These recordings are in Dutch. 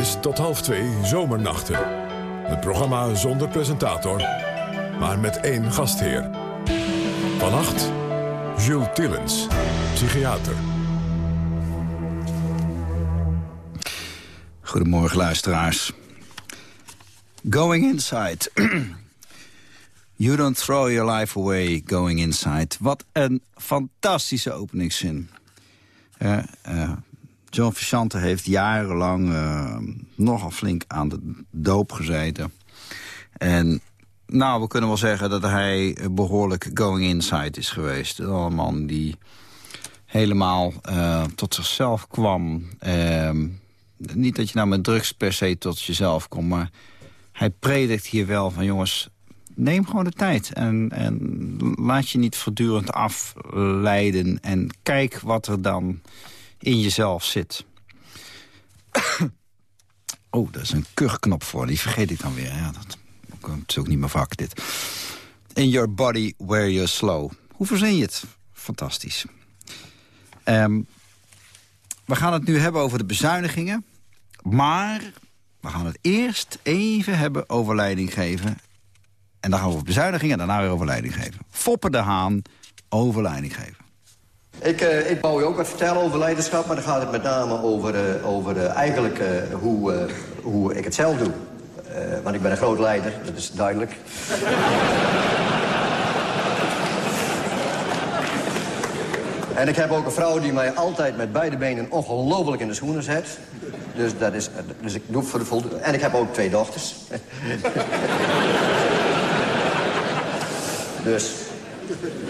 is tot half twee Zomernachten. Het programma zonder presentator, maar met één gastheer. Vannacht Jules Tillens, psychiater. Goedemorgen luisteraars. Going Inside. you don't throw your life away going inside. Wat een fantastische openingszin. Uh, John Frusciante heeft jarenlang uh, nogal flink aan de doop gezeten. En nou, we kunnen wel zeggen dat hij behoorlijk going inside is geweest. Een man die helemaal uh, tot zichzelf kwam. Uh, niet dat je nou met drugs per se tot jezelf komt, maar hij predikt hier wel van jongens, neem gewoon de tijd. En, en laat je niet voortdurend afleiden en kijk wat er dan in jezelf zit. oh, daar is een kuchknop voor. Die vergeet ik dan weer. Ja, dat is ook niet mijn vak, dit. In your body where you're slow. Hoe verzin je het? Fantastisch. Um, we gaan het nu hebben over de bezuinigingen. Maar we gaan het eerst even hebben over leiding geven. En dan gaan we over bezuinigingen en daarna weer over leiding geven. Foppen de Haan over leiding geven. Ik, uh, ik wou je ook wat vertellen over leiderschap, maar dan gaat het met name over, uh, over uh, eigenlijk hoe, hoe ik het zelf doe. want ik ben een groot leider, dat is duidelijk. en ik heb ook een vrouw die mij altijd met beide benen ongelooflijk in de schoenen zet. Dus, dat is, dus ik doe voor de voldoende. En ik heb ook twee dochters. dus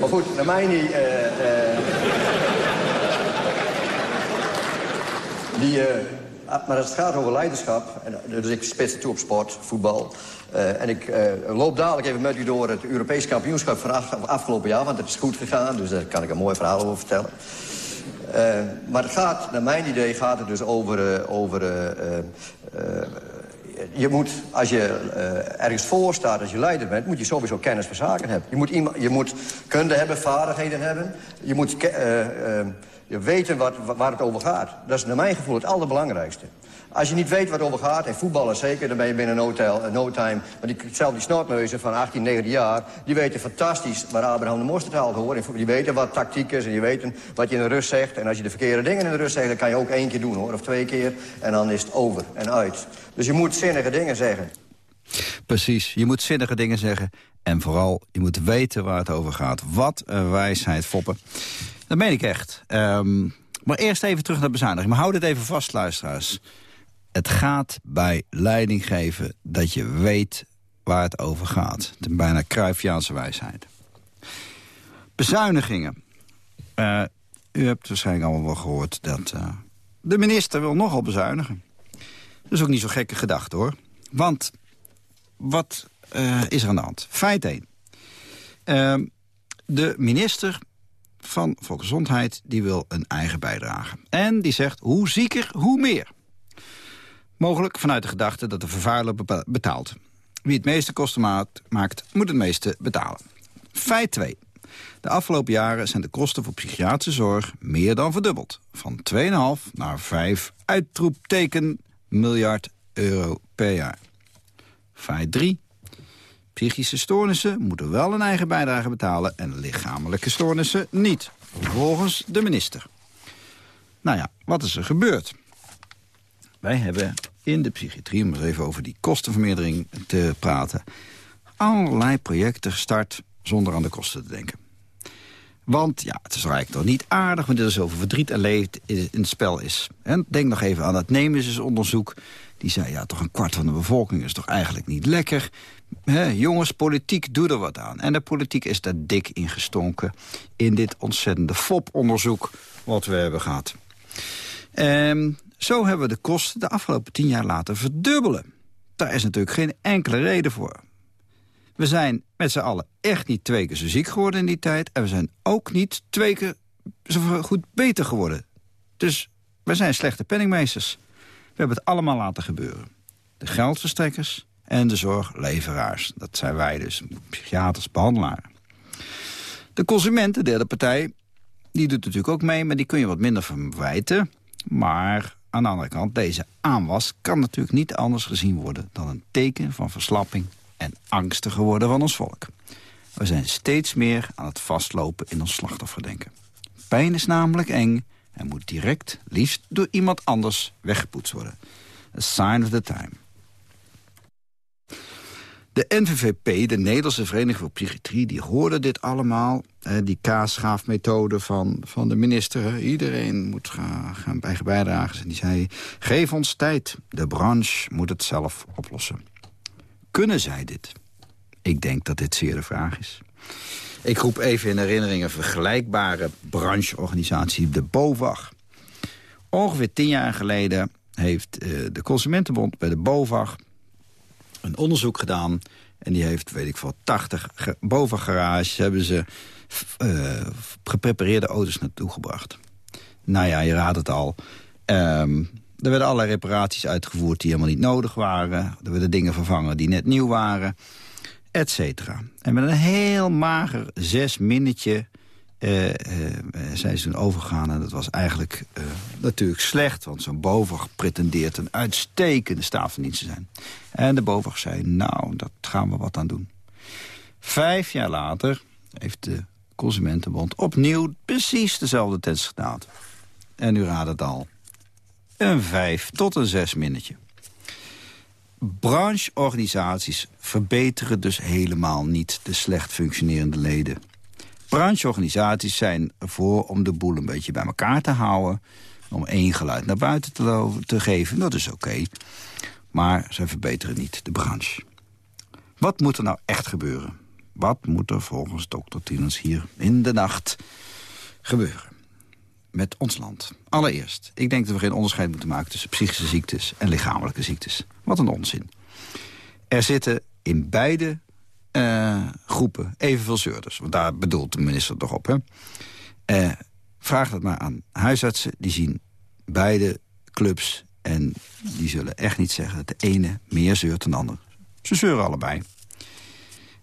maar goed, naar mij niet... Uh, uh, die, uh, maar als het gaat over leiderschap... En, dus ik spits toe op sport, voetbal... en ik loop dadelijk even met u door het Europees kampioenschap van af, afgelopen jaar... want het is goed gegaan, dus daar kan ik een mooi verhaal over vertellen. maar het gaat, naar mijn idee gaat het dus over... over je moet, als je uh, ergens voor staat, als je leider bent... moet je sowieso kennis van zaken hebben. Je moet, iemand, je moet kunde hebben, vaardigheden hebben. Je moet uh, je weten wat, waar het over gaat. Dat is naar mijn gevoel het allerbelangrijkste. Als je niet weet waar het over gaat, en voetballers zeker... dan ben je binnen no, tel, no time. Maar die, zelf die snortneuzen van 18, 19 jaar... die weten fantastisch waar Abraham de Mosterd haalt hoor. Die weten wat tactiek is en die weten wat je in de rust zegt. En als je de verkeerde dingen in de rust zegt... dan kan je ook één keer doen hoor, of twee keer. En dan is het over en uit. Dus je moet zinnige dingen zeggen. Precies, je moet zinnige dingen zeggen. En vooral, je moet weten waar het over gaat. Wat een wijsheid, Foppen. Dat meen ik echt. Um, maar eerst even terug naar bezuiniging. Maar houd het even vast, luisteraars. Het gaat bij leiding geven dat je weet waar het over gaat. De bijna Cruyffiaanse wijsheid. Bezuinigingen. Uh, u hebt waarschijnlijk allemaal wel gehoord dat uh, de minister wil nogal bezuinigen. Dat is ook niet zo gekke gedachte, hoor. Want wat uh, is er aan de hand? Feit 1. Ehm, de minister van Volksgezondheid die wil een eigen bijdrage. En die zegt, hoe zieker, hoe meer. Mogelijk vanuit de gedachte dat de vervuiler betaalt. Wie het meeste kosten maakt, moet het meeste betalen. Feit 2. De afgelopen jaren zijn de kosten voor psychiatrische zorg meer dan verdubbeld. Van 2,5 naar 5 uitroepteken miljard euro per jaar. Feit 3. Psychische stoornissen moeten wel een eigen bijdrage betalen... en lichamelijke stoornissen niet, volgens de minister. Nou ja, wat is er gebeurd? Wij hebben in de psychiatrie, om eens even over die kostenvermeerdering te praten... allerlei projecten gestart zonder aan de kosten te denken. Want ja, het is eigenlijk toch niet aardig... wanneer er zoveel verdriet en leed in het spel is. En denk nog even aan het Nemesis-onderzoek. Die zei, ja, toch een kwart van de bevolking is toch eigenlijk niet lekker. jongens, politiek, doe er wat aan. En de politiek is daar dik in gestonken... in dit ontzettende FOP-onderzoek wat we hebben gehad. Um, zo hebben we de kosten de afgelopen tien jaar laten verdubbelen. Daar is natuurlijk geen enkele reden voor. We zijn met z'n allen echt niet twee keer zo ziek geworden in die tijd... en we zijn ook niet twee keer zo goed beter geworden. Dus we zijn slechte penningmeesters. We hebben het allemaal laten gebeuren. De geldverstrekkers en de zorgleveraars. Dat zijn wij dus, psychiaters, behandelaren. De consument, de derde partij, die doet natuurlijk ook mee... maar die kun je wat minder verwijten. Maar aan de andere kant, deze aanwas kan natuurlijk niet anders gezien worden... dan een teken van verslapping en angstiger worden van ons volk. We zijn steeds meer aan het vastlopen in ons slachtofferdenken. Pijn is namelijk eng en moet direct, liefst door iemand anders, weggepoetst worden. A sign of the time. De NVVP, de Nederlandse Vereniging voor Psychiatrie... die hoorde dit allemaal, eh, die kaasschaafmethode van, van de minister. Iedereen moet gaan, gaan bij bijdragen. En die zei, geef ons tijd. De branche moet het zelf oplossen. Kunnen zij dit? Ik denk dat dit zeer de vraag is. Ik roep even in herinnering een vergelijkbare brancheorganisatie, de BOVAG. Ongeveer tien jaar geleden heeft eh, de Consumentenbond bij de BOVAG een onderzoek gedaan. En die heeft, weet ik veel, 80 BOVAG-garages... hebben ze uh, geprepareerde auto's naartoe gebracht. Nou ja, je raadt het al. Um, er werden allerlei reparaties uitgevoerd die helemaal niet nodig waren. Er werden dingen vervangen die net nieuw waren et cetera. En met een heel mager zes minnetje uh, uh, zijn toen overgegaan. En dat was eigenlijk uh, natuurlijk slecht, want zo'n BOVAG pretendeert een uitstekende staat van dienst te zijn. En de BOVAG zei, nou, dat gaan we wat aan doen. Vijf jaar later heeft de Consumentenbond opnieuw precies dezelfde test gedaan. En u raadt het al. Een vijf tot een zes minnetje brancheorganisaties verbeteren dus helemaal niet de slecht functionerende leden. Brancheorganisaties zijn ervoor om de boel een beetje bij elkaar te houden... om één geluid naar buiten te, geven, dat is oké. Maar ze verbeteren niet de branche. Wat moet er nou echt gebeuren? Wat moet er volgens dokter Tienens hier in de nacht gebeuren? met ons land. Allereerst, ik denk dat we geen onderscheid moeten maken... tussen psychische ziektes en lichamelijke ziektes. Wat een onzin. Er zitten in beide uh, groepen evenveel zeurders. Want daar bedoelt de minister toch op. Hè? Uh, vraag dat maar aan huisartsen. Die zien beide clubs. En die zullen echt niet zeggen dat de ene meer zeurt dan de ander. Ze zeuren allebei.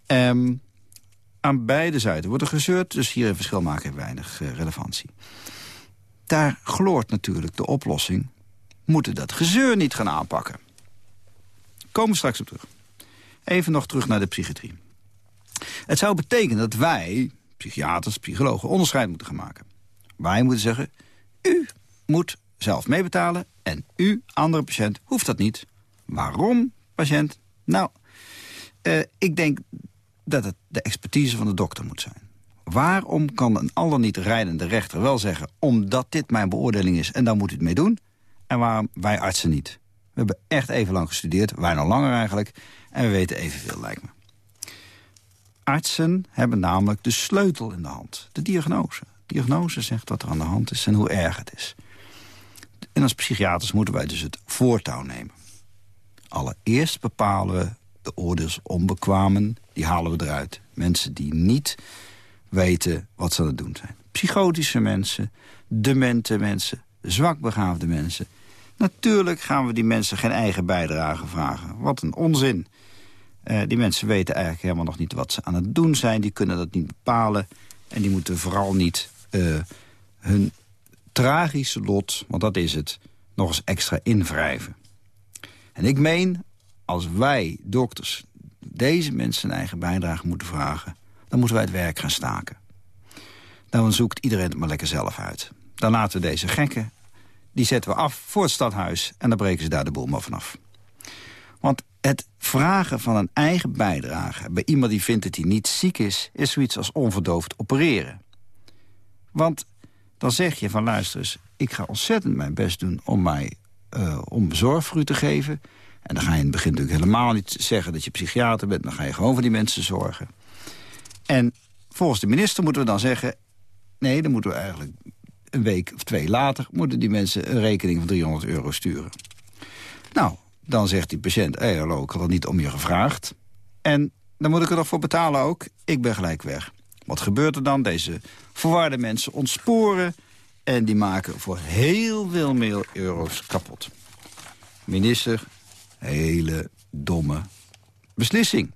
Um, aan beide zijden wordt er gezeurd. Dus hier een verschil maken heeft weinig uh, relevantie. Daar gloort natuurlijk de oplossing. Moeten dat gezeur niet gaan aanpakken. Komen we straks op terug. Even nog terug naar de psychiatrie. Het zou betekenen dat wij, psychiaters, psychologen, onderscheid moeten gaan maken. Wij moeten zeggen, u moet zelf meebetalen... en u, andere patiënt, hoeft dat niet. Waarom, patiënt? Nou, uh, ik denk dat het de expertise van de dokter moet zijn. Waarom kan een ander niet rijdende rechter wel zeggen... omdat dit mijn beoordeling is en dan moet u het mee doen... en waarom wij artsen niet? We hebben echt even lang gestudeerd, wij nog langer eigenlijk... en we weten evenveel, lijkt me. Artsen hebben namelijk de sleutel in de hand, de diagnose. De diagnose zegt wat er aan de hand is en hoe erg het is. En als psychiaters moeten wij dus het voortouw nemen. Allereerst bepalen we de oordeels onbekwamen, die halen we eruit. Mensen die niet weten wat ze aan het doen zijn. Psychotische mensen, demente mensen, zwakbegaafde mensen. Natuurlijk gaan we die mensen geen eigen bijdrage vragen. Wat een onzin. Uh, die mensen weten eigenlijk helemaal nog niet wat ze aan het doen zijn. Die kunnen dat niet bepalen. En die moeten vooral niet uh, hun tragische lot, want dat is het, nog eens extra invrijven. En ik meen, als wij, dokters, deze mensen een eigen bijdrage moeten vragen dan moeten wij het werk gaan staken. Dan zoekt iedereen het maar lekker zelf uit. Dan laten we deze gekken, die zetten we af voor het stadhuis... en dan breken ze daar de boel maar vanaf. Want het vragen van een eigen bijdrage... bij iemand die vindt dat hij niet ziek is... is zoiets als onverdoofd opereren. Want dan zeg je van luister eens... ik ga ontzettend mijn best doen om, mij, uh, om zorg voor u te geven... En dan ga je in het begin natuurlijk helemaal niet zeggen dat je psychiater bent. Dan ga je gewoon voor die mensen zorgen. En volgens de minister moeten we dan zeggen... nee, dan moeten we eigenlijk een week of twee later... moeten die mensen een rekening van 300 euro sturen. Nou, dan zegt die patiënt... hé, hallo, ik had er niet om je gevraagd. En dan moet ik er nog voor betalen ook. Ik ben gelijk weg. Wat gebeurt er dan? Deze verwarde mensen ontsporen... en die maken voor heel veel meer euro's kapot. Minister, hele domme beslissing.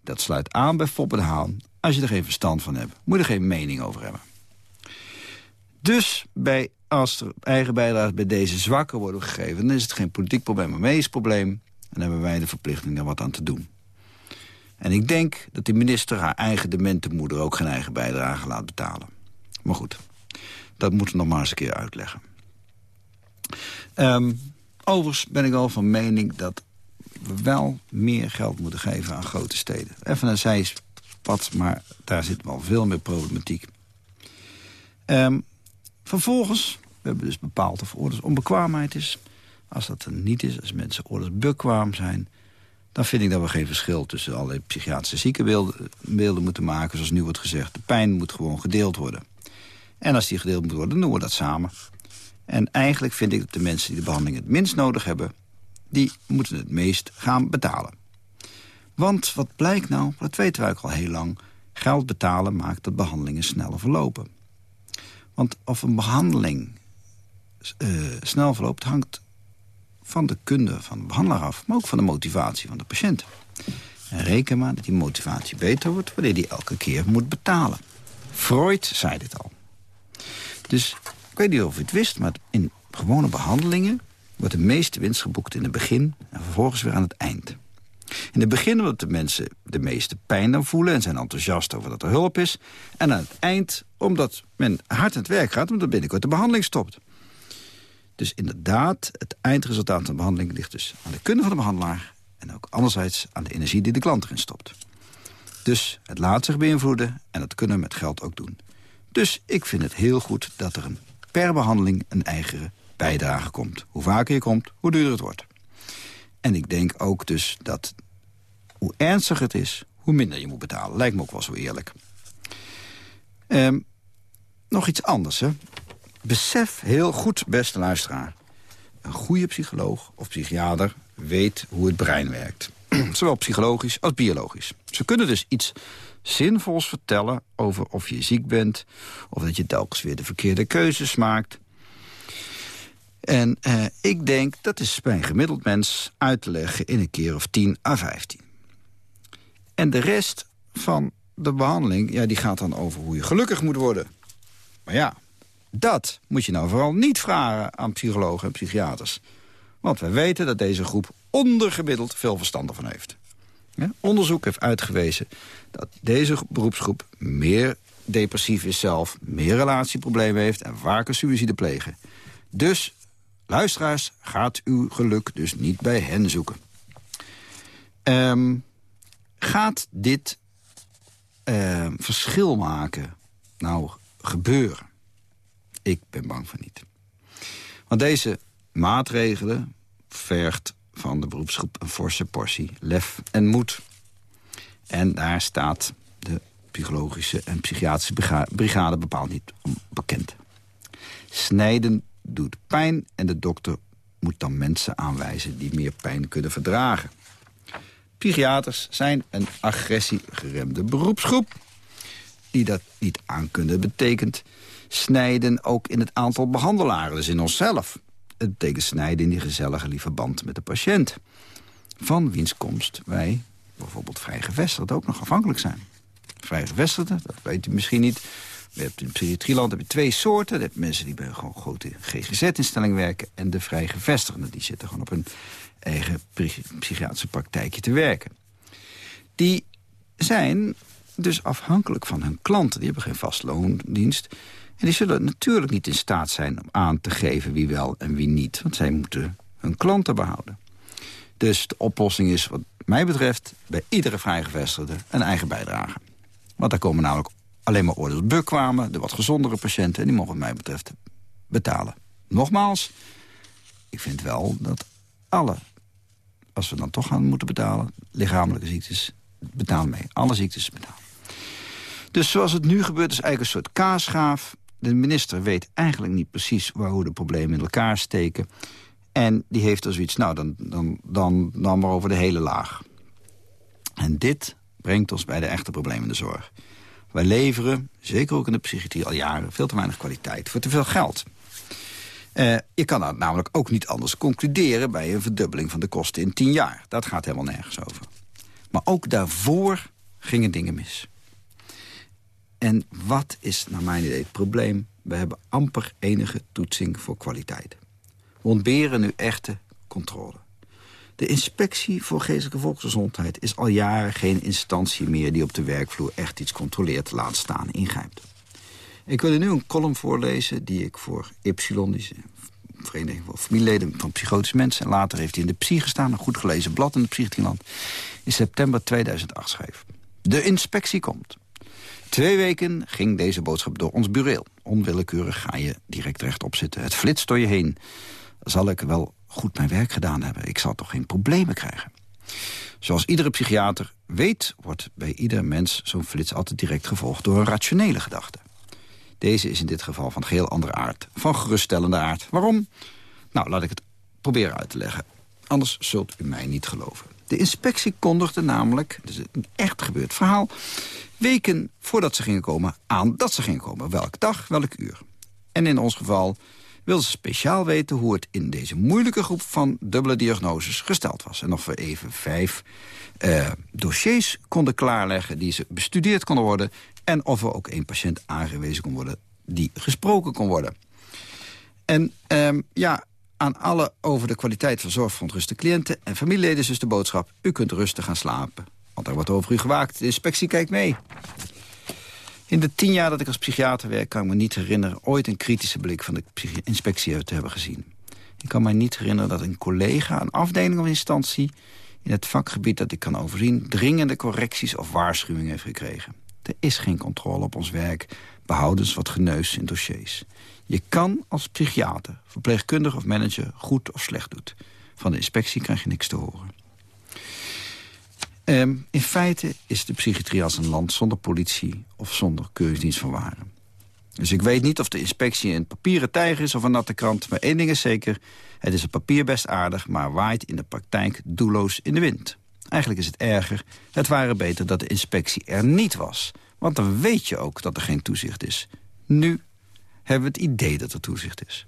Dat sluit aan bij Foppen Haan. Als je er geen verstand van hebt, moet je er geen mening over hebben. Dus bij, als er eigen bijdrage bij deze zwakken worden gegeven... dan is het geen politiek probleem, maar een probleem. En dan hebben wij de verplichting daar wat aan te doen. En ik denk dat de minister haar eigen demente moeder... ook geen eigen bijdrage laat betalen. Maar goed, dat moeten we nog maar eens een keer uitleggen. Um, overigens ben ik al van mening dat we wel meer geld moeten geven aan grote steden. Even een zijpad, maar daar zit wel veel meer problematiek. Um, vervolgens, we hebben dus bepaald of orders onbekwaamheid is. Als dat er niet is, als mensen orders bekwaam zijn... dan vind ik dat we geen verschil tussen allerlei psychiatrische ziekenbeelden moeten maken... zoals nu wordt gezegd. De pijn moet gewoon gedeeld worden. En als die gedeeld moet worden, doen we dat samen. En eigenlijk vind ik dat de mensen die de behandeling het minst nodig hebben... die moeten het meest gaan betalen. Want wat blijkt nou, dat weten we ook al heel lang... geld betalen maakt dat behandelingen sneller verlopen. Want of een behandeling uh, snel verloopt... hangt van de kunde van de behandelaar af... maar ook van de motivatie van de patiënt. En reken maar dat die motivatie beter wordt... wanneer die elke keer moet betalen. Freud zei dit al. Dus ik weet niet of u het wist, maar in gewone behandelingen... wordt de meeste winst geboekt in het begin en vervolgens weer aan het eind. In het begin omdat de mensen de meeste pijn dan voelen... en zijn enthousiast over dat er hulp is. En aan het eind omdat men hard aan het werk gaat... omdat binnenkort de behandeling stopt. Dus inderdaad, het eindresultaat van de behandeling... ligt dus aan de kunde van de behandelaar... en ook anderzijds aan de energie die de klant erin stopt. Dus het laat zich beïnvloeden en dat kunnen we met geld ook doen. Dus ik vind het heel goed dat er een, per behandeling een eigen bijdrage komt. Hoe vaker je komt, hoe duurder het wordt. En ik denk ook dus dat hoe ernstiger het is, hoe minder je moet betalen. Lijkt me ook wel zo eerlijk. Ehm, nog iets anders, hè. Besef heel goed, beste luisteraar. Een goede psycholoog of psychiater weet hoe het brein werkt. Zowel psychologisch als biologisch. Ze kunnen dus iets zinvols vertellen over of je ziek bent... of dat je telkens weer de verkeerde keuzes maakt. En eh, ik denk dat is bij een gemiddeld mens uit te leggen in een keer of 10 à 15. En de rest van de behandeling ja, die gaat dan over hoe je gelukkig moet worden. Maar ja, dat moet je nou vooral niet vragen aan psychologen en psychiaters. Want wij weten dat deze groep ondergemiddeld veel verstand ervan heeft. Ja? Onderzoek heeft uitgewezen dat deze beroepsgroep meer depressief is zelf... meer relatieproblemen heeft en vaker suïcide plegen. Dus, luisteraars, gaat uw geluk dus niet bij hen zoeken. Um, gaat dit uh, verschil maken nou gebeuren? Ik ben bang van niet. Want deze maatregelen vergt van de beroepsgroep een forse portie lef en moed. En daar staat de psychologische en psychiatrische brigade bepaald niet om bekend. Snijden doet pijn en de dokter moet dan mensen aanwijzen die meer pijn kunnen verdragen. Psychiaters zijn een agressiegeremde beroepsgroep. Die dat niet aan kunnen betekent snijden ook in het aantal behandelaren, dus in onszelf. Het betekent snijden in die gezellige lieve band met de patiënt. Van wiens komst wij, bijvoorbeeld vrijgevestigden, ook nog afhankelijk zijn. Vrijgevestigden, dat weet u misschien niet. We hebben in psychiatrieland heb je twee soorten. Je hebt mensen die bij gewoon grote GGZ-instellingen werken... en de vrijgevestigden, die zitten gewoon op een eigen psychiatrische praktijkje te werken. Die zijn dus afhankelijk van hun klanten. Die hebben geen vastloondienst. En die zullen natuurlijk niet in staat zijn om aan te geven wie wel en wie niet. Want zij moeten hun klanten behouden. Dus de oplossing is wat mij betreft bij iedere vrijgevestigde een eigen bijdrage. Want daar komen namelijk alleen maar orders bekwamen, de wat gezondere patiënten... en die mogen wat mij betreft betalen. Nogmaals, ik vind wel dat alle, als we dan toch gaan moeten betalen... lichamelijke ziektes, betalen mee. Alle ziektes betalen. Dus zoals het nu gebeurt is eigenlijk een soort kaasgaaf de minister weet eigenlijk niet precies waar, hoe de problemen in elkaar steken. En die heeft er zoiets, nou, dan, dan, dan, dan maar over de hele laag. En dit brengt ons bij de echte problemen in de zorg. Wij leveren, zeker ook in de psychiatrie al jaren... veel te weinig kwaliteit voor te veel geld. Uh, je kan dat namelijk ook niet anders concluderen... bij een verdubbeling van de kosten in tien jaar. Dat gaat helemaal nergens over. Maar ook daarvoor gingen dingen mis. En wat is naar mijn idee het probleem? We hebben amper enige toetsing voor kwaliteit. We ontberen nu echte controle. De inspectie voor geestelijke volksgezondheid is al jaren geen instantie meer... die op de werkvloer echt iets controleert, laat staan, ingrijpt. Ik wil u nu een column voorlezen die ik voor Ypsilon... Die Vereniging van Familieleden van Psychotische Mensen... en later heeft hij in de Psy gestaan, een goed gelezen blad in de Psychiatrie-land... in september 2008 schreef. De inspectie komt. Twee weken ging deze boodschap door ons bureel. Onwillekeurig ga je direct rechtop zitten. Het flitst door je heen. Zal ik wel goed mijn werk gedaan hebben? Ik zal toch geen problemen krijgen? Zoals iedere psychiater weet, wordt bij ieder mens zo'n flits altijd direct gevolgd door een rationele gedachte. Deze is in dit geval van heel andere aard, van geruststellende aard. Waarom? Nou, laat ik het proberen uit te leggen. Anders zult u mij niet geloven. De inspectie kondigde namelijk, dus een echt gebeurd verhaal... weken voordat ze gingen komen aan dat ze gingen komen. Welke dag, welk uur. En in ons geval wilden ze speciaal weten hoe het in deze moeilijke groep van dubbele diagnoses gesteld was. En of we even vijf uh, dossiers konden klaarleggen die ze bestudeerd konden worden... en of er ook één patiënt aangewezen kon worden die gesproken kon worden. En um, ja, aan alle over de kwaliteit van zorg verontruste cliënten en familieleden is dus de boodschap... u kunt rustig gaan slapen, want er wordt over u gewaakt. De inspectie kijkt mee. In de tien jaar dat ik als psychiater werk... kan ik me niet herinneren ooit een kritische blik van de inspectie te hebben gezien. Ik kan me niet herinneren dat een collega, een afdeling of instantie... in het vakgebied dat ik kan overzien... dringende correcties of waarschuwingen heeft gekregen. Er is geen controle op ons werk, behoudens wat geneus in dossiers. Je kan als psychiater, verpleegkundige of manager goed of slecht doet. Van de inspectie krijg je niks te horen. Um, in feite is de psychiatrie als een land zonder politie of zonder keuringsdienst van waren. Dus ik weet niet of de inspectie een papieren tijger is of een natte krant. Maar één ding is zeker, het is op papier best aardig... maar waait in de praktijk doelloos in de wind. Eigenlijk is het erger, het waren beter dat de inspectie er niet was. Want dan weet je ook dat er geen toezicht is. Nu hebben we het idee dat er toezicht is.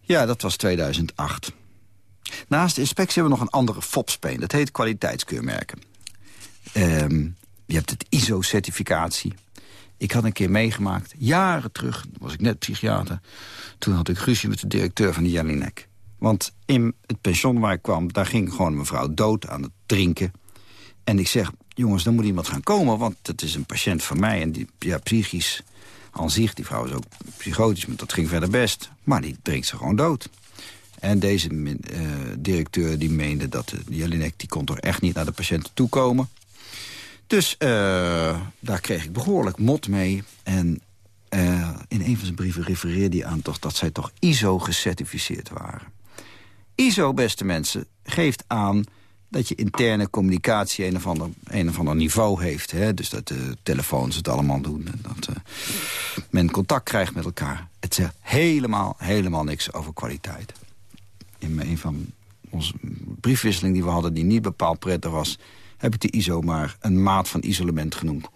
Ja, dat was 2008. Naast de inspectie hebben we nog een andere fopspeen. Dat heet kwaliteitskeurmerken. Um, je hebt het ISO-certificatie. Ik had een keer meegemaakt, jaren terug, was ik net psychiater... toen had ik ruzie met de directeur van de Jelinek. Want in het pension waar ik kwam, daar ging gewoon mevrouw dood aan het drinken. En ik zeg, jongens, dan moet iemand gaan komen... want het is een patiënt van mij en die, ja, psychisch aan zich... die vrouw is ook psychotisch, maar dat ging verder best. Maar die drinkt ze gewoon dood. En deze uh, directeur die meende dat Jelinek... die kon toch echt niet naar de patiënten toekomen. Dus uh, daar kreeg ik behoorlijk mot mee. En uh, in een van zijn brieven refereerde hij aan toch dat zij toch ISO gecertificeerd waren. ISO, beste mensen, geeft aan dat je interne communicatie een of ander, een of ander niveau heeft. Hè? Dus dat de telefoons het allemaal doen. En dat men contact krijgt met elkaar. Het zegt helemaal, helemaal niks over kwaliteit in een van onze briefwisseling die we hadden... die niet bepaald prettig was... heb ik de ISO maar een maat van isolement genoemd.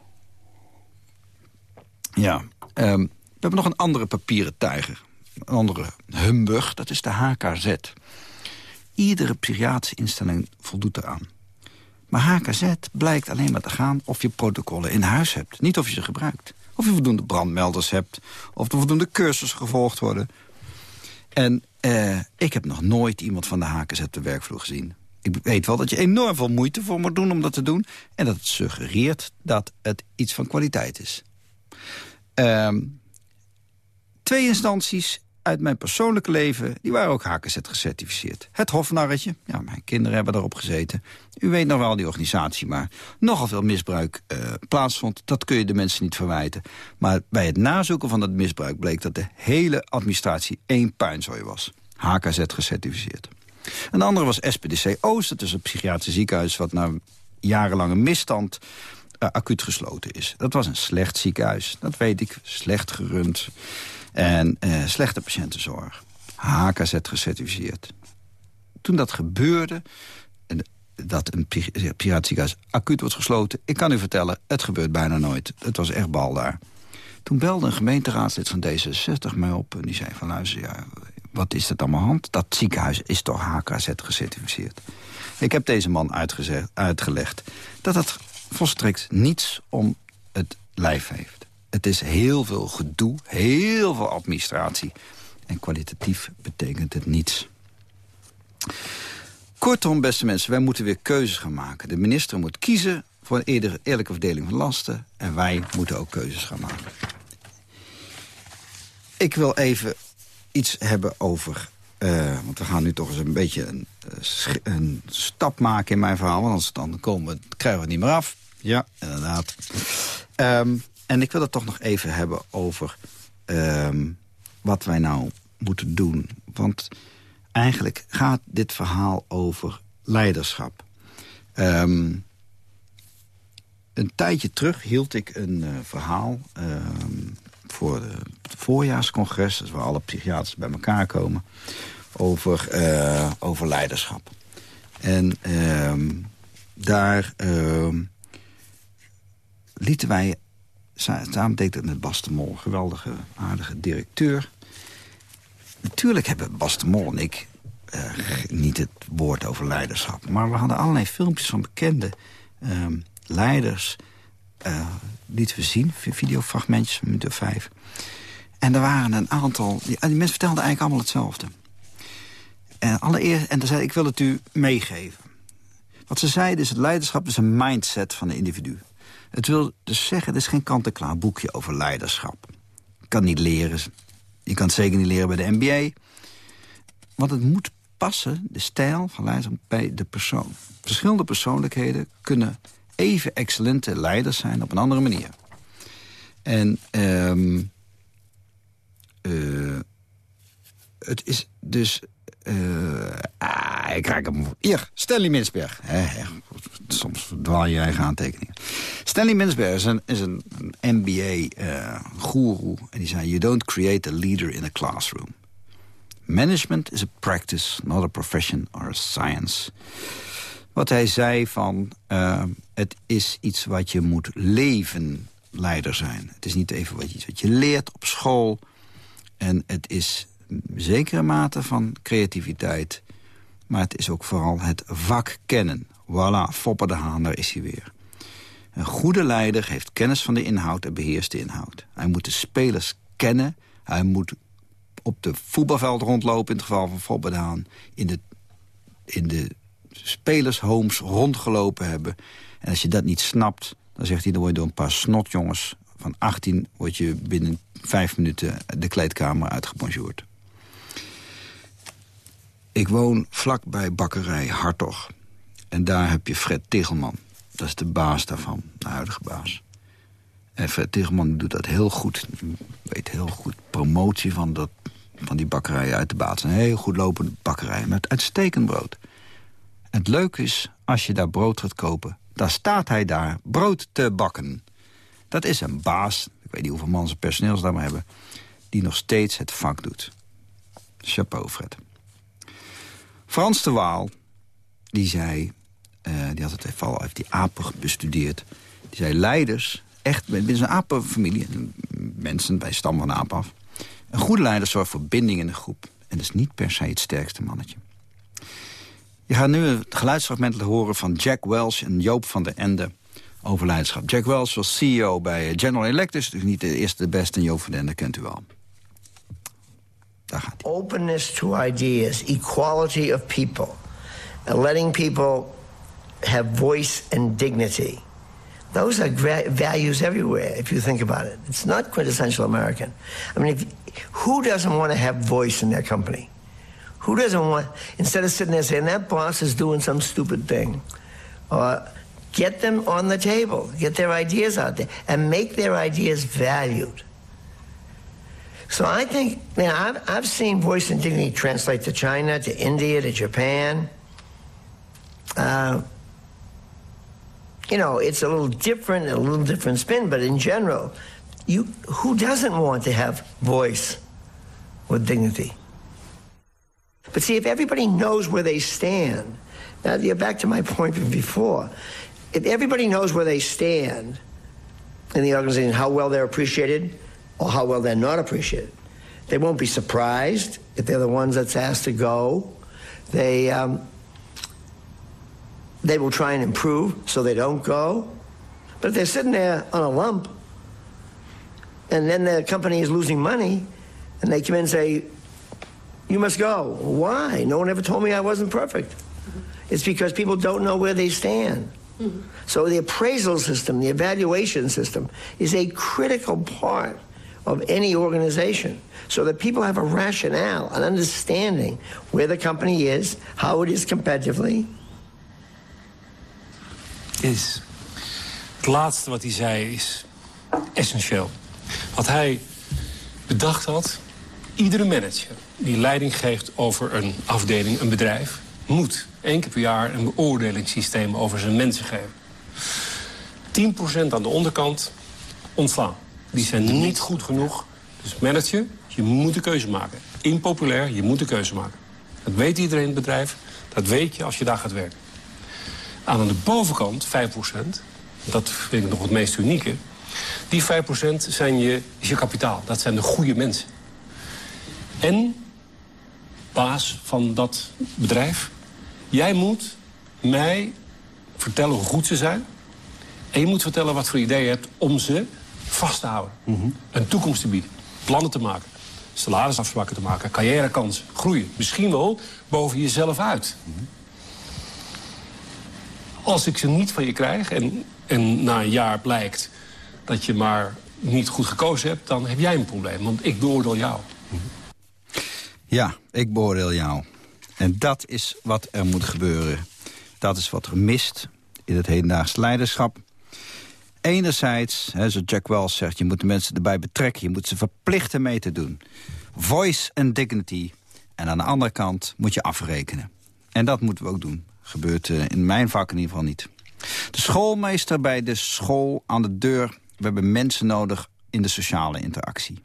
Ja, um, we hebben nog een andere papieren tijger. Een andere humbug, dat is de HKZ. Iedere psychiatrische instelling voldoet eraan. Maar HKZ blijkt alleen maar te gaan of je protocollen in huis hebt. Niet of je ze gebruikt. Of je voldoende brandmelders hebt. Of er voldoende cursussen gevolgd worden. En uh, ik heb nog nooit iemand van de HKZ op de werkvloer gezien. Ik weet wel dat je enorm veel moeite voor moet doen om dat te doen... en dat het suggereert dat het iets van kwaliteit is. Uh, twee instanties uit mijn persoonlijke leven... die waren ook HKZ gecertificeerd. Het Hofnarretje, ja, mijn kinderen hebben daarop gezeten. U weet nog wel die organisatie, maar nogal veel misbruik uh, plaatsvond. Dat kun je de mensen niet verwijten. Maar bij het nazoeken van dat misbruik bleek dat de hele administratie één puinzooi was. HKZ gecertificeerd. Een andere was SPDC Oost, dat is een psychiatrisch ziekenhuis... wat na jarenlange misstand uh, acuut gesloten is. Dat was een slecht ziekenhuis, dat weet ik, slecht gerund... En uh, slechte patiëntenzorg. HKZ gecertificeerd. Toen dat gebeurde, dat een psychiatrisch ziekenhuis acuut wordt gesloten... ik kan u vertellen, het gebeurt bijna nooit. Het was echt bal daar. Toen belde een gemeenteraadslid van D66 mij op... en die zei van, luister, ja, wat is er allemaal hand? Dat ziekenhuis is toch HKZ gecertificeerd. Ik heb deze man uitgelegd dat het volstrekt niets om het lijf heeft. Het is heel veel gedoe, heel veel administratie. En kwalitatief betekent het niets. Kortom, beste mensen, wij moeten weer keuzes gaan maken. De minister moet kiezen voor een eerlijke verdeling van lasten... en wij moeten ook keuzes gaan maken. Ik wil even iets hebben over... Uh, want we gaan nu toch eens een beetje een, uh, een, stap maken in mijn verhaal... want anders dan komen we, krijgen we het niet meer af. Ja, inderdaad. Um, en ik wil het toch nog even hebben over um, wat wij nou moeten doen. Want eigenlijk gaat dit verhaal over leiderschap. Um, een tijdje terug hield ik een uh, verhaal um, voor de, het voorjaarscongres... dus waar alle psychiaters bij elkaar komen... over, uh, over leiderschap. En daar lieten wij... Samen deed met Bas de Mol, geweldige, aardige directeur... Natuurlijk hebben Bas de Mol en ik uh, niet het woord over leiderschap. Maar we hadden allerlei filmpjes van bekende uh, leiders. Uh, lieten we zien, videofragmentjes, minuut of vijf. En er waren een aantal... Die, die mensen vertelden eigenlijk allemaal hetzelfde. En, allereerst, en zei ik wil het u meegeven. Wat ze zeiden is, het leiderschap is een mindset van een individu. Het wil dus zeggen, het is geen kant-en-klaar boekje over leiderschap. Je kan niet leren, je kan het zeker niet leren bij de MBA. Want het moet passen, de stijl van leiderschap, bij de persoon. Verschillende persoonlijkheden kunnen even excellente leiders zijn op een andere manier. En um, uh, het is dus... Uh, ah, ik raak hem... Hier, Stanley Minsberg. soms dwaal je eigen aantekeningen. Stanley Minsberg is een, is een, een MBA-guru. en die zei, you don't create a leader in a classroom. Management is a practice, not a profession or a science. Wat hij zei van, uh, het is iets wat je moet leven, leider zijn. Het is niet even wat je, wat je leert op school. En het is zekere mate van creativiteit. Maar het is ook vooral het vak kennen. Voilà, Foppe de Haan, daar is hij weer. Een goede leider heeft kennis van de inhoud en beheerst de inhoud. Hij moet de spelers kennen. Hij moet op de voetbalveld rondlopen, in het geval van Foppe de Haan. In de, in de spelershomes rondgelopen hebben. En als je dat niet snapt, dan zegt hij... dan word je door een paar snotjongens van 18... word je binnen vijf minuten de kleedkamer uitgebonjourd. Ik woon vlak bij bakkerij Hartog. En daar heb je Fred Tegelman. Dat is de baas daarvan, de huidige baas. En Fred Tegelman doet dat heel goed. Weet heel goed promotie van, dat, van die bakkerij uit de baas. Een heel goed lopende bakkerij met uitstekend brood. Het leuke is, als je daar brood gaat kopen... dan staat hij daar brood te bakken. Dat is een baas, ik weet niet hoeveel man zijn personeels daar maar hebben... die nog steeds het vak doet. Chapeau, Fred. Frans de Waal, die zei... Uh, die had het even al heeft die apen bestudeerd. Die zei, leiders, echt, binnen een apenfamilie... mensen bij stam van apen af... een goede leider zorgt voor binding in de groep. En is niet per se het sterkste mannetje. Je gaat nu het geluidsfragment horen van Jack Welch en Joop van der Ende over leiderschap. Jack Welch was CEO bij General Electric, dus niet de eerste de beste. En Joop van der Ende kent u al. Openness to ideas, equality of people, and letting people have voice and dignity. Those are values everywhere, if you think about it. It's not quintessential American. I mean, if, who doesn't want to have voice in their company? Who doesn't want, instead of sitting there saying, that boss is doing some stupid thing, uh, get them on the table, get their ideas out there, and make their ideas valued. So I think, man, I've, I've seen Voice and Dignity translate to China, to India, to Japan. Uh, you know, it's a little different, a little different spin, but in general, you who doesn't want to have voice with dignity? But see, if everybody knows where they stand, now you're back to my point from before. If everybody knows where they stand in the organization, how well they're appreciated, or how well they're not appreciated. They won't be surprised if they're the ones that's asked to go. They, um, they will try and improve so they don't go. But if they're sitting there on a lump, and then the company is losing money, and they come in and say, you must go. Why? No one ever told me I wasn't perfect. It's because people don't know where they stand. So the appraisal system, the evaluation system, is a critical part of any organization so that people have a rationale, an understanding where the company is, how it is competitively. Is. Het laatste wat hij zei is essentieel. Wat hij bedacht had, iedere manager die leiding geeft over een afdeling, een bedrijf, moet één keer per jaar een beoordelingssysteem over zijn mensen geven. 10% aan de onderkant ontslaan. Die zijn niet goed genoeg. Dus manager, je moet een keuze maken. Impopulair, je moet een keuze maken. Dat weet iedereen in het bedrijf. Dat weet je als je daar gaat werken. Aan de bovenkant, 5%, dat vind ik nog het meest unieke... die 5% zijn je, is je kapitaal. Dat zijn de goede mensen. En baas van dat bedrijf. Jij moet mij vertellen hoe goed ze zijn. En je moet vertellen wat voor ideeën je hebt om ze vast te houden. Een toekomst te bieden. Plannen te maken. Salarisafspraken te maken. Carrièrekansen. Groeien. Misschien wel boven jezelf uit. Als ik ze niet van je krijg en, en na een jaar blijkt dat je maar niet goed gekozen hebt... dan heb jij een probleem, want ik beoordeel jou. Ja, ik beoordeel jou. En dat is wat er moet gebeuren. Dat is wat er mist in het hedendaags leiderschap. Enerzijds, hè, zoals Jack Wells zegt, je moet de mensen erbij betrekken. Je moet ze verplichten mee te doen. Voice and dignity. En aan de andere kant moet je afrekenen. En dat moeten we ook doen. Gebeurt uh, in mijn vak in ieder geval niet. De schoolmeester bij de school aan de deur. We hebben mensen nodig in de sociale interactie.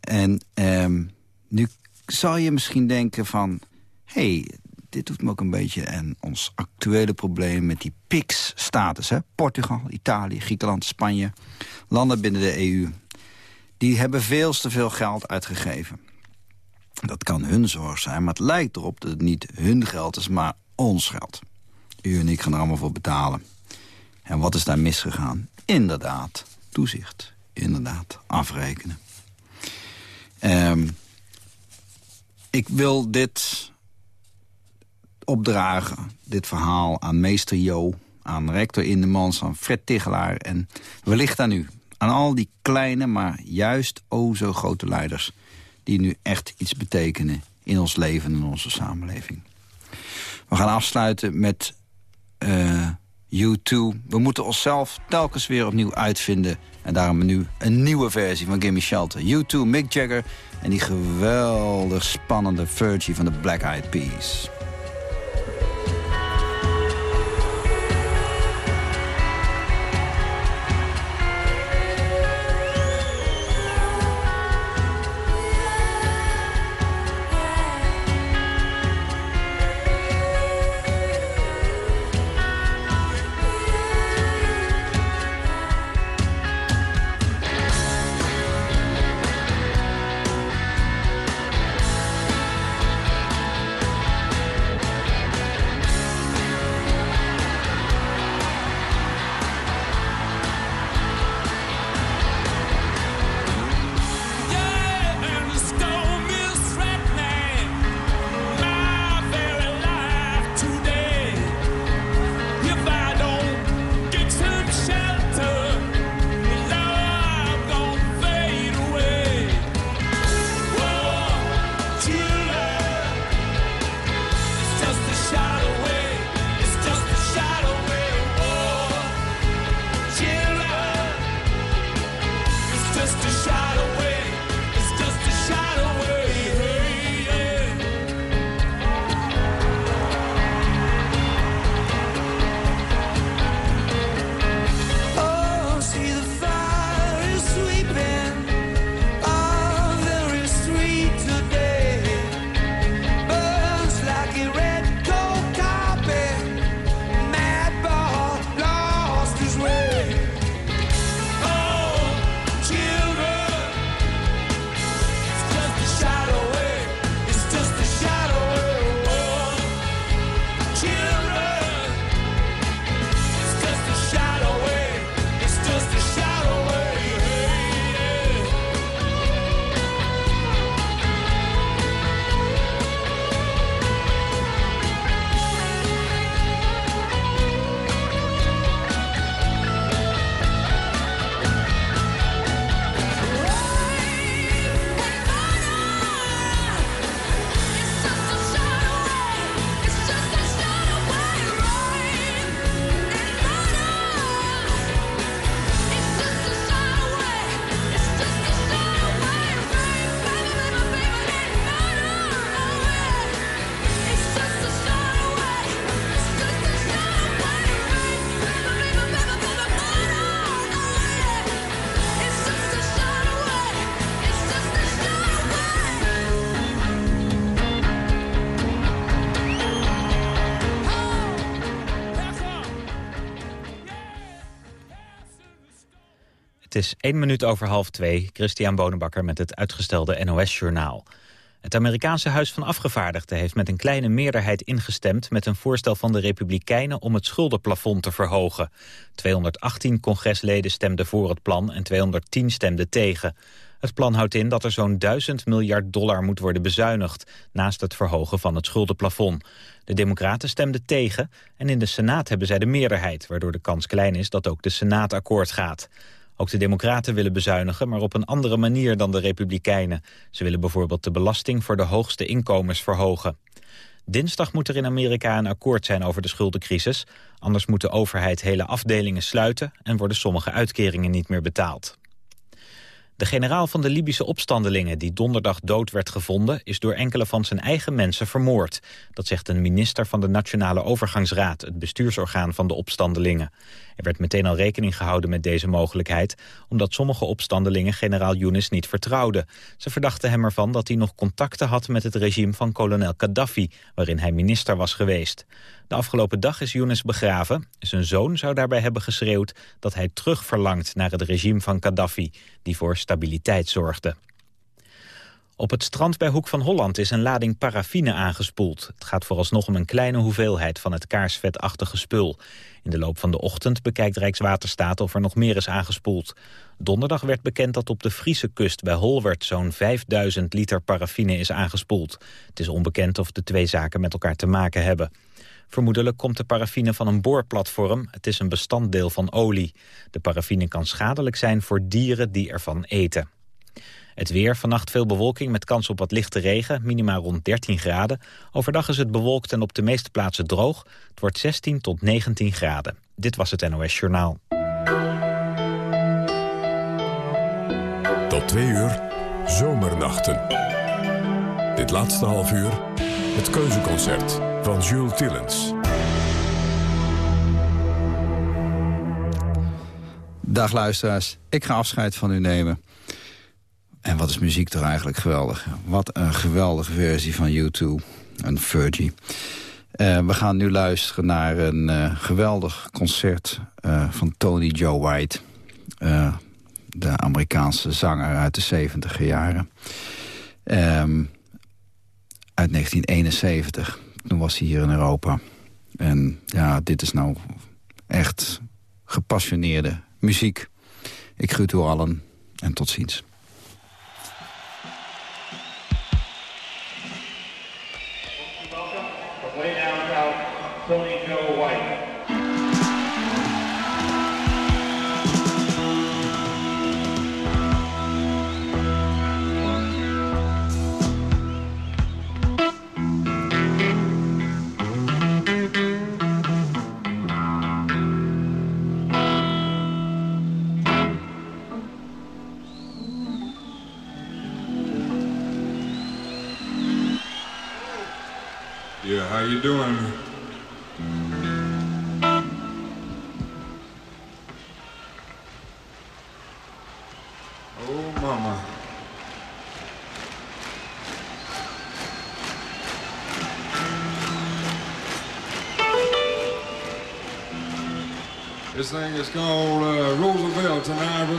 En ehm, nu zal je misschien denken van... hey, dit doet me ook een beetje aan ons actuele probleem... met die PIX-status. Portugal, Italië, Griekenland, Spanje. Landen binnen de EU. Die hebben veel te veel geld uitgegeven. Dat kan hun zorg zijn, maar het lijkt erop dat het niet hun geld is... maar ons geld. U en ik gaan er allemaal voor betalen. En wat is daar misgegaan? Inderdaad, toezicht. Inderdaad, afrekenen. Um, ik wil dit opdragen, dit verhaal, aan meester Jo... aan rector Indemans, aan Fred Tigelaar en wellicht aan u. Aan al die kleine, maar juist o zo grote leiders... die nu echt iets betekenen in ons leven en onze samenleving. We gaan afsluiten met uh, U2. We moeten onszelf telkens weer opnieuw uitvinden. En daarom nu een nieuwe versie van Gimme Shelter. U2, Mick Jagger en die geweldig spannende Virgie van de Black Eyed Peas. Is één minuut over half twee. Christian Bonenbakker met het uitgestelde NOS-journaal. Het Amerikaanse Huis van Afgevaardigden heeft met een kleine meerderheid ingestemd... met een voorstel van de Republikeinen om het schuldenplafond te verhogen. 218 congresleden stemden voor het plan en 210 stemden tegen. Het plan houdt in dat er zo'n 1000 miljard dollar moet worden bezuinigd... naast het verhogen van het schuldenplafond. De democraten stemden tegen en in de Senaat hebben zij de meerderheid... waardoor de kans klein is dat ook de Senaat akkoord gaat. Ook de democraten willen bezuinigen, maar op een andere manier dan de republikeinen. Ze willen bijvoorbeeld de belasting voor de hoogste inkomens verhogen. Dinsdag moet er in Amerika een akkoord zijn over de schuldencrisis. Anders moet de overheid hele afdelingen sluiten... en worden sommige uitkeringen niet meer betaald. De generaal van de Libische opstandelingen die donderdag dood werd gevonden... is door enkele van zijn eigen mensen vermoord. Dat zegt een minister van de Nationale Overgangsraad... het bestuursorgaan van de opstandelingen. Er werd meteen al rekening gehouden met deze mogelijkheid... omdat sommige opstandelingen generaal Younis niet vertrouwden. Ze verdachten hem ervan dat hij nog contacten had met het regime van kolonel Gaddafi... waarin hij minister was geweest. De afgelopen dag is Younes begraven. Zijn zoon zou daarbij hebben geschreeuwd dat hij terug verlangt naar het regime van Gaddafi, die voor stabiliteit zorgde. Op het strand bij Hoek van Holland is een lading paraffine aangespoeld. Het gaat vooralsnog om een kleine hoeveelheid van het kaarsvetachtige spul. In de loop van de ochtend bekijkt Rijkswaterstaat of er nog meer is aangespoeld. Donderdag werd bekend dat op de Friese kust bij Holwert zo'n 5000 liter paraffine is aangespoeld. Het is onbekend of de twee zaken met elkaar te maken hebben. Vermoedelijk komt de paraffine van een boorplatform. Het is een bestanddeel van olie. De paraffine kan schadelijk zijn voor dieren die ervan eten. Het weer, vannacht veel bewolking met kans op wat lichte regen, minimaal rond 13 graden. Overdag is het bewolkt en op de meeste plaatsen droog. Het wordt 16 tot 19 graden. Dit was het NOS Journaal. Tot twee uur, zomernachten. Dit laatste half uur, het keuzeconcert van Jules Tillens. Dag luisteraars, ik ga afscheid van u nemen. En wat is muziek toch eigenlijk geweldig. Wat een geweldige versie van U2, een Fergie. Uh, we gaan nu luisteren naar een uh, geweldig concert uh, van Tony Joe White. de Amerikaanse zanger uit de 70 jaren. Um, uit 1971. Toen was hij hier in Europa. En ja, dit is nou echt gepassioneerde muziek. Ik groet u allen en tot ziens. This thing is called uh, Roosevelt and I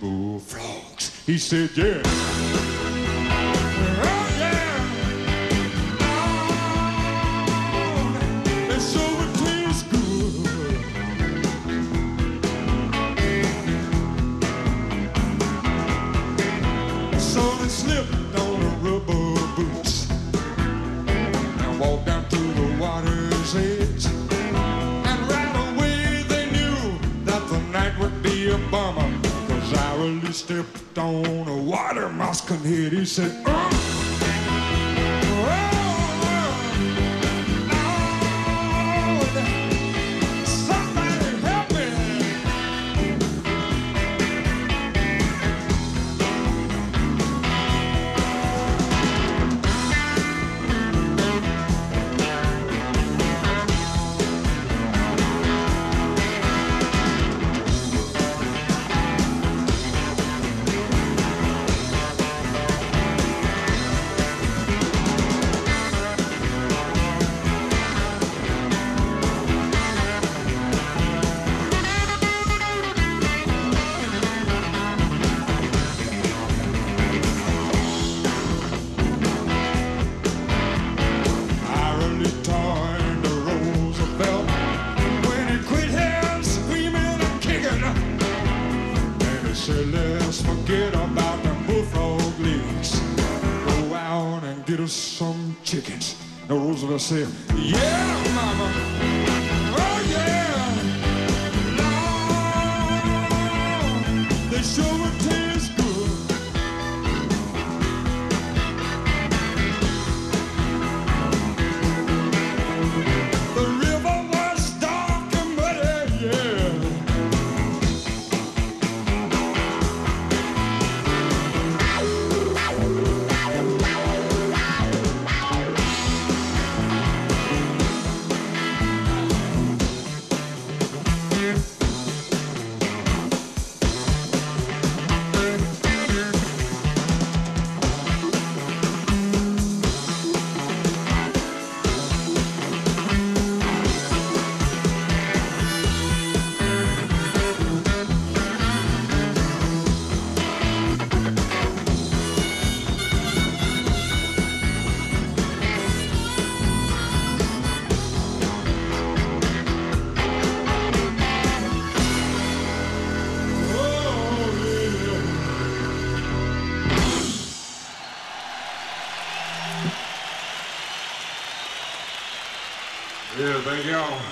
bullfrogs. He said, yeah. Said, uh. to.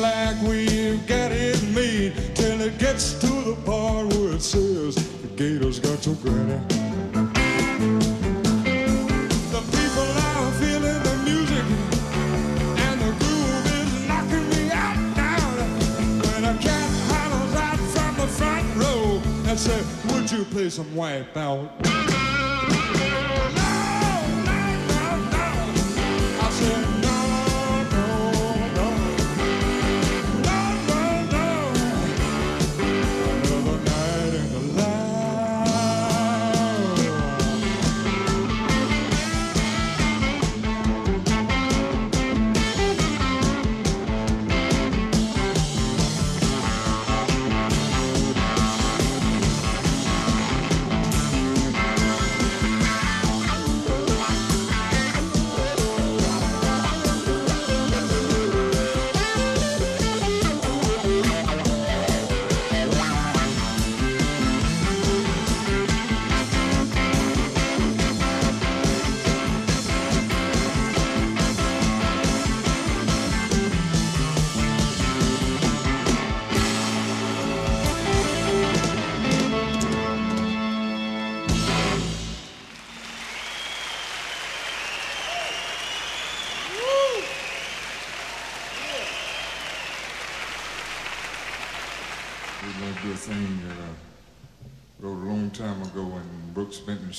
Like we've got it made till it gets to the part where it says the gator's got your granny. The people are feeling the music and the groove is knocking me out now. When a cat hollers out from the front row and said, Would you play some wipe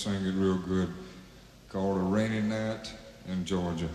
It real good, called "A Rainy Night in Georgia."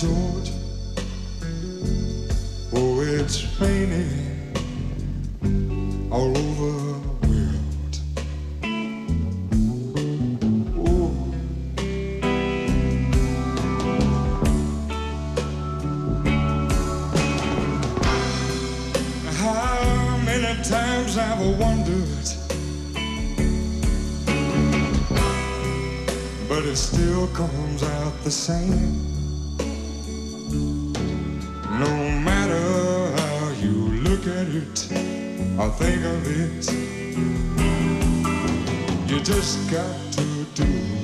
Georgia. Oh, it's raining all over the world. Oh. How many times I've wondered, but it still comes out the same. Think of it, you just got to do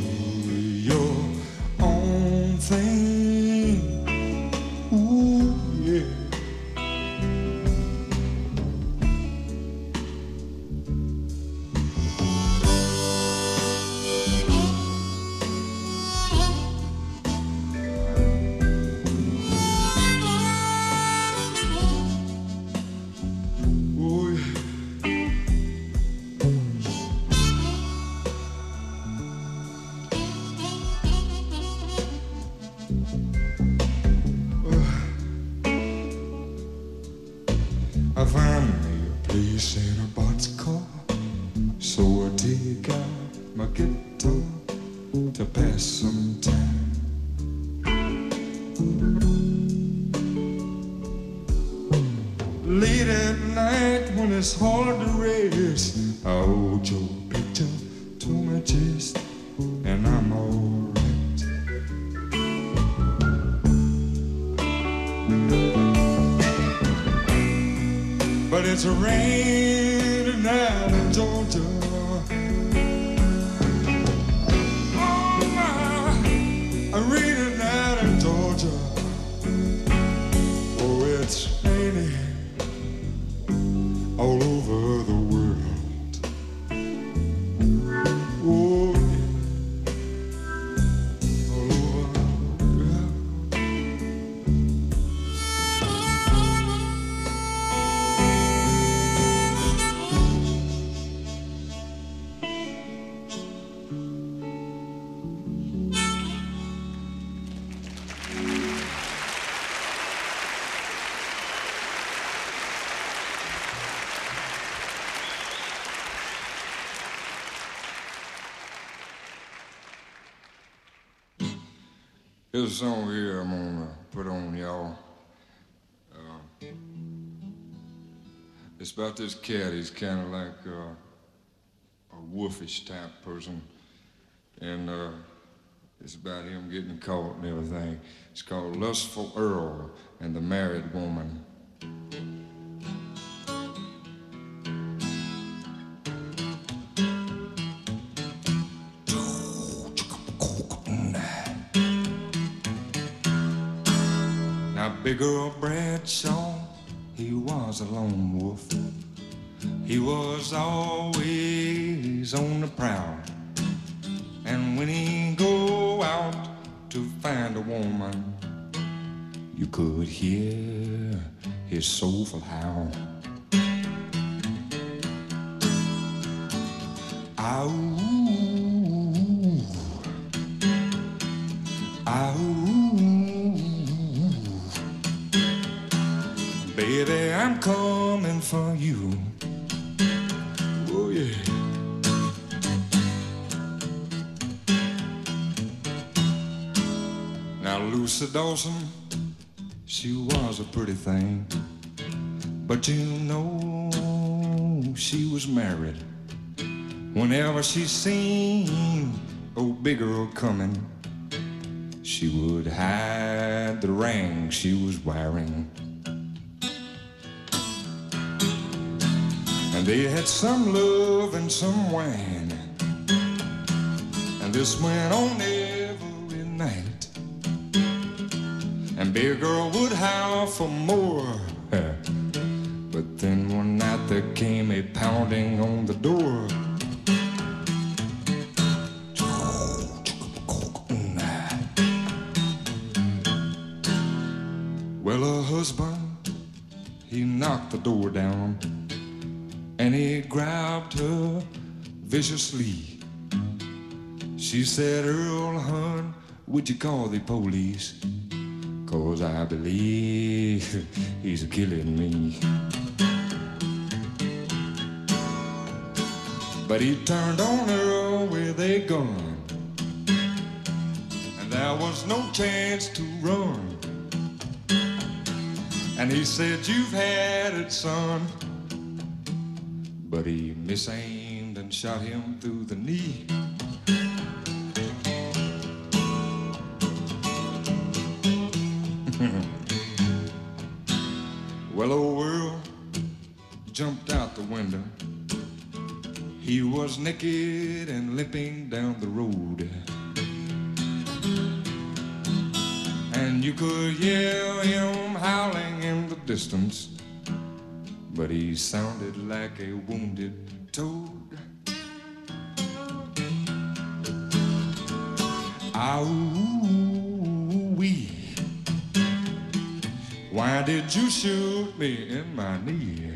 It's raining out in Georgia. Here's a song here I'm gonna put on y'all. Uh, it's about this cat. He's kind of like uh, a wolfish type person, and uh, it's about him getting caught and everything. It's called Lustful Earl and the Married Woman. Was a lone wolf. He was always on the prowl. And when he go out to find a woman, you could hear his soulful howl. Ow. Ow. Baby, I'm coming for you. Oh, yeah. Now, Lucy Dawson, she was a pretty thing. But you know, she was married. Whenever she seen a big girl coming, she would hide the ring she was wearing. They had some love and some wine. And this went on every night. And Big Girl would howl for more. But then one night there came a pounding on the door. Viciously. She said, Earl, hun, would you call the police? Cause I believe he's killing me. But he turned on her with a gun, and there was no chance to run. And he said, You've had it, son. But he misaimed and shot him through the knee. well, old world jumped out the window. He was naked and limping down the road. And you could hear him howling in the distance. But he sounded like a wounded toad. Ow wee. Why did you shoot me in my knee?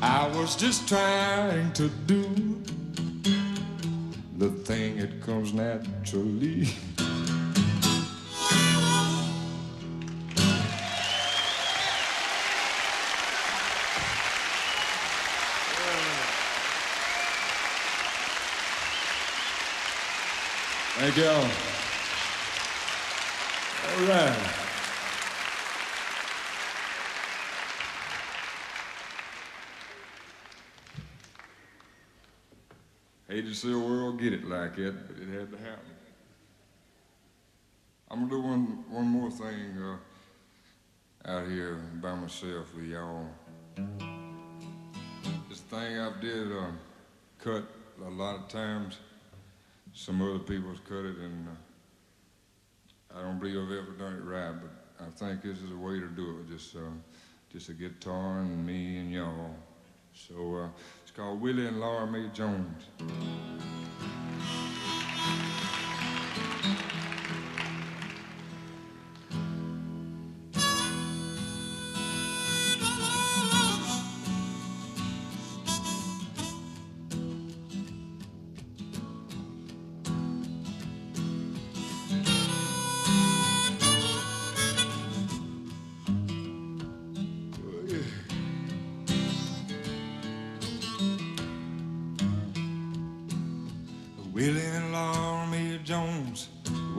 I was just trying to do the thing that comes naturally. Thank y'all. All right. Hate to see the world get it like that, but it had to happen. I'm gonna do one one more thing uh, out here by myself with y'all. This thing I've did uh, cut a lot of times. Some other people's cut it, and uh, I don't believe I've ever done it right, but I think this is a way to do it. Just uh, just a guitar and me and y'all. So uh, it's called Willie and Laura Mae Jones.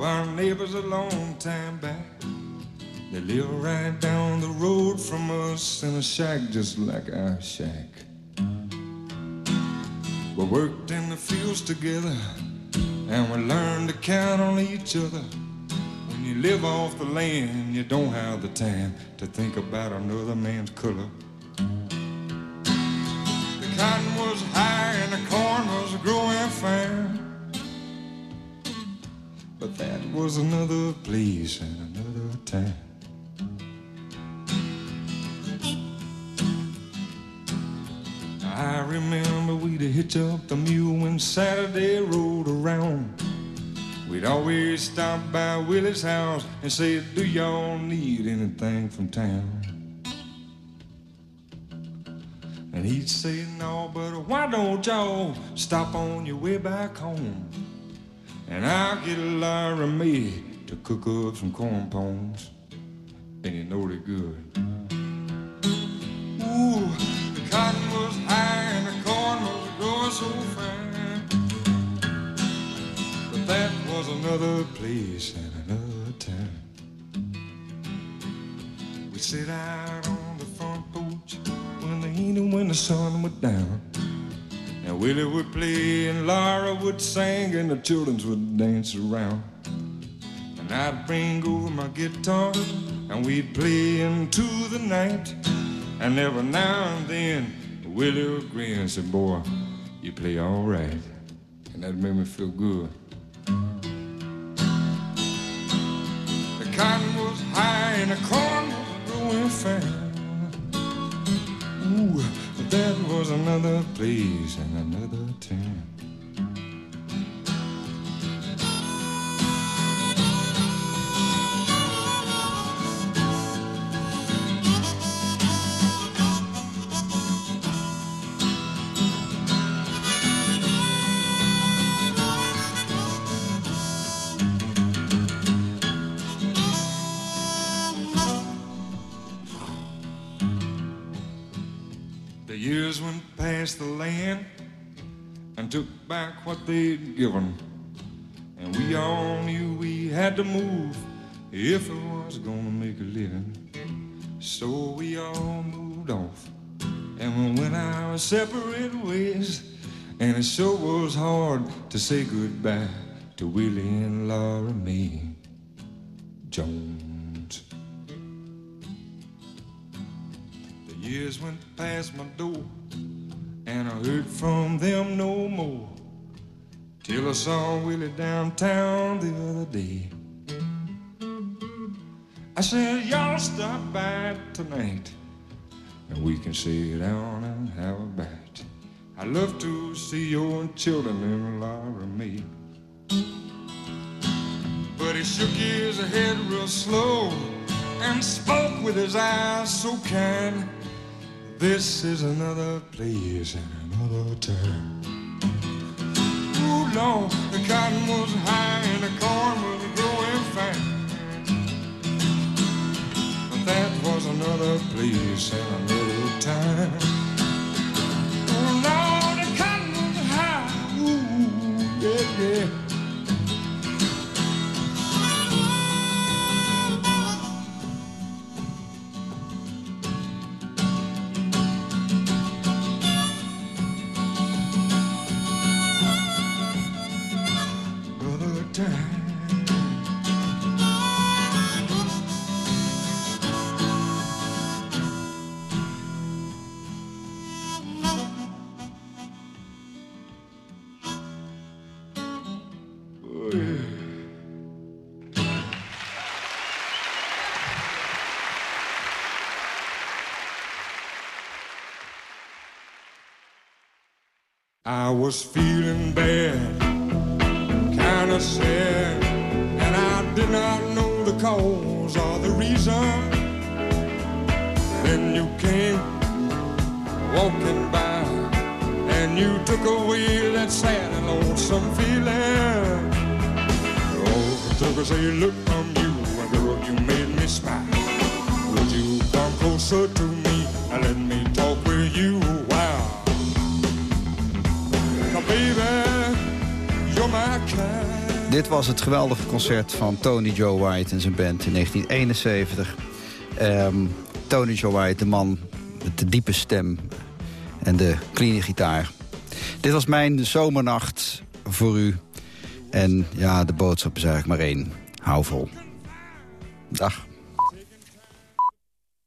Were neighbors a long time back. They live right down the road from us in a shack just like our shack. We worked in the fields together and we learned to count on each other. When you live off the land, you don't have the time to think about another man's color. Was another place and another time. I remember we'd hitch up the mule when Saturday rolled around. We'd always stop by Willie's house and say, Do y'all need anything from town? And he'd say, No, but why don't y'all stop on your way back home? And I'll get Laura May to cook up some corn pones. And you know they're good. Ooh, the cotton was high and the corn was growing so fine. But that was another place and another time. We sit out on the front porch when the when the sun went down. And Willie would play and Laura would sing and the children would dance around. And I'd bring over my guitar and we'd play into the night. And every now and then Willie would grin and say, Boy, you play all right. And that made me feel good. The cotton was high and the corn was growing fine. Ooh, that was another place and another time. Back what they'd given. And we all knew we had to move if it was gonna make a living. So we all moved off and we went our separate ways. And it sure was hard to say goodbye to Willie and Laura Mae Jones. The years went past my door, and I heard from them no more. Till I saw Willie downtown the other day. I said, Y'all stop by tonight, and we can sit down and have a bite. I'd love to see your children and Laura Mae. But he shook his head real slow and spoke with his eyes so kind. This is another place and another time. Lord, the cotton was high and the corn was growing fine. But that was another place and another time. Was feeling bad, kind of sad, and I did not know the cause or the reason. Then you came walking by, and you took away that sad and lonesome feeling. Oh, took a look from you, and girl, you made me smile. Would you come closer to me and let me talk with you? Dit was het geweldige concert van Tony Joe White en zijn band in 1971. Ehm, Tony Joe White, de man met de diepe stem en de clean gitaar. Dit was mijn zomernacht voor u. En ja, de boodschap is eigenlijk maar één. Hou vol. Dag.